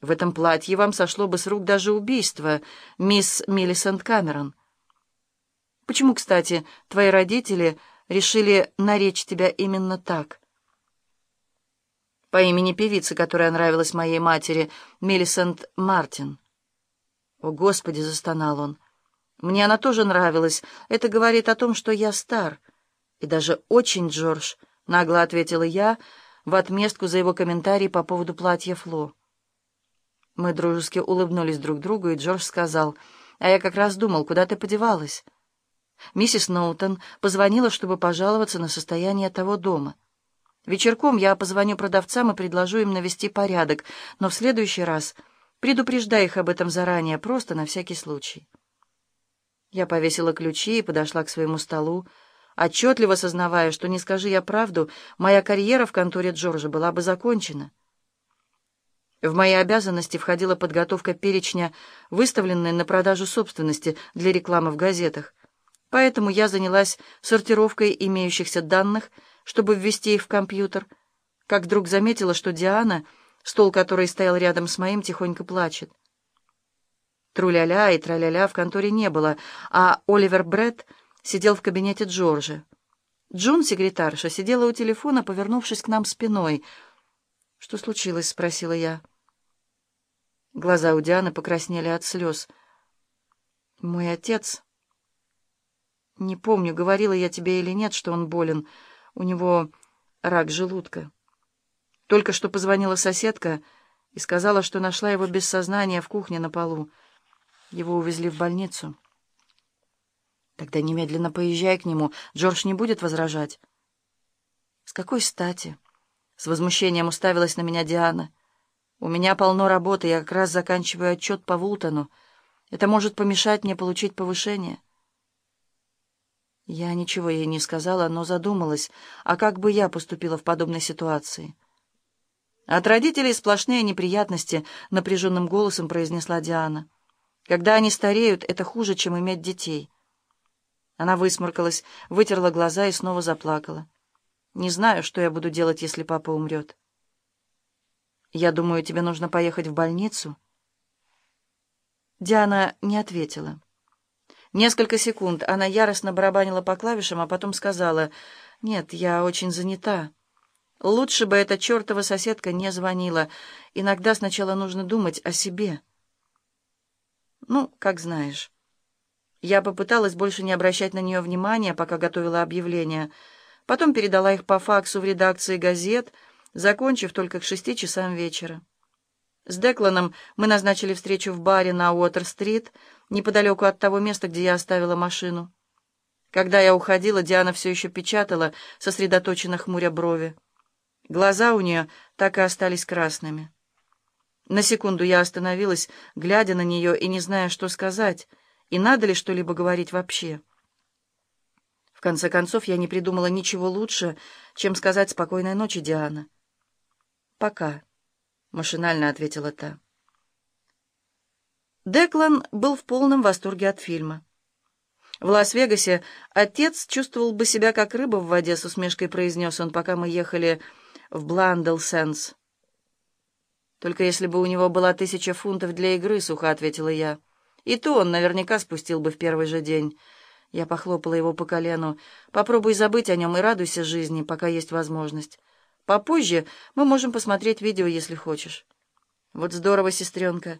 В этом платье вам сошло бы с рук даже убийство, мисс Миллисент Камерон. Почему, кстати, твои родители решили наречь тебя именно так? По имени певицы, которая нравилась моей матери, Миллисент Мартин. О, Господи, застонал он. Мне она тоже нравилась. Это говорит о том, что я стар. И даже очень, Джордж, нагло ответила я в отместку за его комментарий по поводу платья Фло. Мы дружески улыбнулись друг другу, и Джордж сказал, «А я как раз думал, куда ты подевалась?» Миссис Ноутон позвонила, чтобы пожаловаться на состояние того дома. Вечерком я позвоню продавцам и предложу им навести порядок, но в следующий раз предупреждай их об этом заранее, просто на всякий случай. Я повесила ключи и подошла к своему столу, отчетливо сознавая, что, не скажи я правду, моя карьера в конторе Джорджа была бы закончена. В мои обязанности входила подготовка перечня, выставленной на продажу собственности для рекламы в газетах. Поэтому я занялась сортировкой имеющихся данных, чтобы ввести их в компьютер, как вдруг заметила, что Диана, стол которой стоял рядом с моим, тихонько плачет. Тру-ля-ля и тра-ля-ля в конторе не было, а Оливер Бретт сидел в кабинете Джорджа. Джун, секретарша, сидела у телефона, повернувшись к нам спиной — «Что случилось?» — спросила я. Глаза у Дианы покраснели от слез. «Мой отец...» «Не помню, говорила я тебе или нет, что он болен. У него рак желудка. Только что позвонила соседка и сказала, что нашла его без сознания в кухне на полу. Его увезли в больницу». «Тогда немедленно поезжай к нему. Джордж не будет возражать». «С какой стати?» С возмущением уставилась на меня Диана. «У меня полно работы, я как раз заканчиваю отчет по Вултону. Это может помешать мне получить повышение». Я ничего ей не сказала, но задумалась, а как бы я поступила в подобной ситуации. «От родителей сплошные неприятности», — напряженным голосом произнесла Диана. «Когда они стареют, это хуже, чем иметь детей». Она высморкалась, вытерла глаза и снова заплакала. Не знаю, что я буду делать, если папа умрет. Я думаю, тебе нужно поехать в больницу. Диана не ответила. Несколько секунд она яростно барабанила по клавишам, а потом сказала, «Нет, я очень занята. Лучше бы эта чертова соседка не звонила. Иногда сначала нужно думать о себе». «Ну, как знаешь». Я попыталась больше не обращать на нее внимания, пока готовила объявление — Потом передала их по факсу в редакции газет, закончив только к шести часам вечера. С Декланом мы назначили встречу в баре на Уотер-стрит, неподалеку от того места, где я оставила машину. Когда я уходила, Диана все еще печатала, сосредоточенно хмуря брови. Глаза у нее так и остались красными. На секунду я остановилась, глядя на нее и не зная, что сказать, и надо ли что-либо говорить вообще. В конце концов, я не придумала ничего лучше, чем сказать «спокойной ночи, Диана». «Пока», — машинально ответила та. Деклан был в полном восторге от фильма. В Лас-Вегасе отец чувствовал бы себя как рыба в воде, с усмешкой произнес он, пока мы ехали в Бландл-Сенс. «Только если бы у него была тысяча фунтов для игры», — сухо ответила я. «И то он наверняка спустил бы в первый же день». Я похлопала его по колену. «Попробуй забыть о нем и радуйся жизни, пока есть возможность. Попозже мы можем посмотреть видео, если хочешь». «Вот здорово, сестренка».